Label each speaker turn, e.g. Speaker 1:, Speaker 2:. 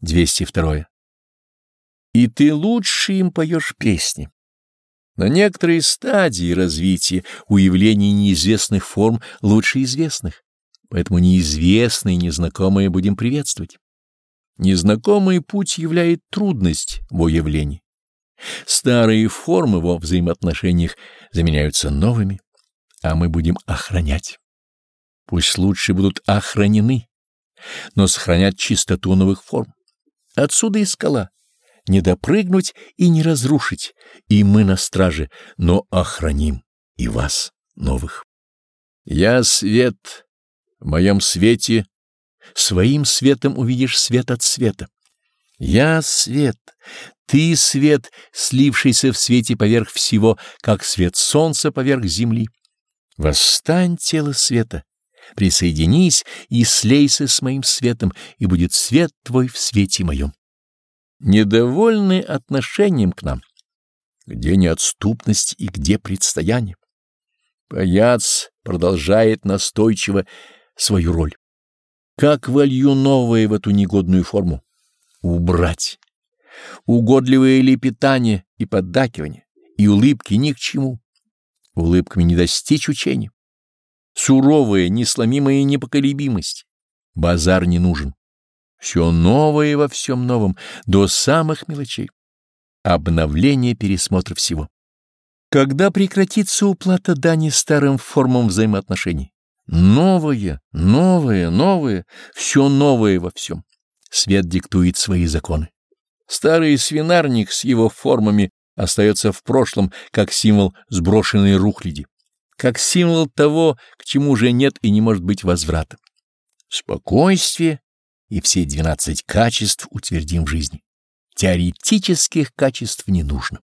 Speaker 1: 202. И ты лучше им поешь песни. На некоторые стадии развития у явлений неизвестных форм лучше известных, поэтому неизвестные и незнакомые будем приветствовать. Незнакомый путь являет трудность во явлении. Старые формы во взаимоотношениях заменяются новыми, а мы будем охранять. Пусть лучше будут охранены, но сохранять чистоту новых форм. Отсюда и скала. Не допрыгнуть и не разрушить, и мы на страже, но охраним и вас, новых. Я свет, в моем свете, своим светом увидишь свет от света. Я свет, ты свет, слившийся в свете поверх всего, как свет солнца поверх земли. Восстань, тело света, присоединись и слейся с моим светом, и будет свет твой в свете моем. Недовольны отношением к нам, где неотступность и где предстояние. Паяц продолжает настойчиво свою роль. Как волью новое в эту негодную форму? Убрать. Угодливое лепетание и поддакивание, и улыбки ни к чему. Улыбками не достичь учения суровая, несломимая непоколебимость. Базар не нужен. Все новое во всем новом, до самых мелочей. Обновление пересмотра всего. Когда прекратится уплата дани старым формам взаимоотношений? Новое, новое, новое, все новое во всем. Свет диктует свои законы. Старый свинарник с его формами остается в прошлом, как символ сброшенной рухляди как символ того, к чему уже нет и не может быть возврата. Спокойствие и все двенадцать качеств утвердим в жизни. Теоретических качеств не нужно.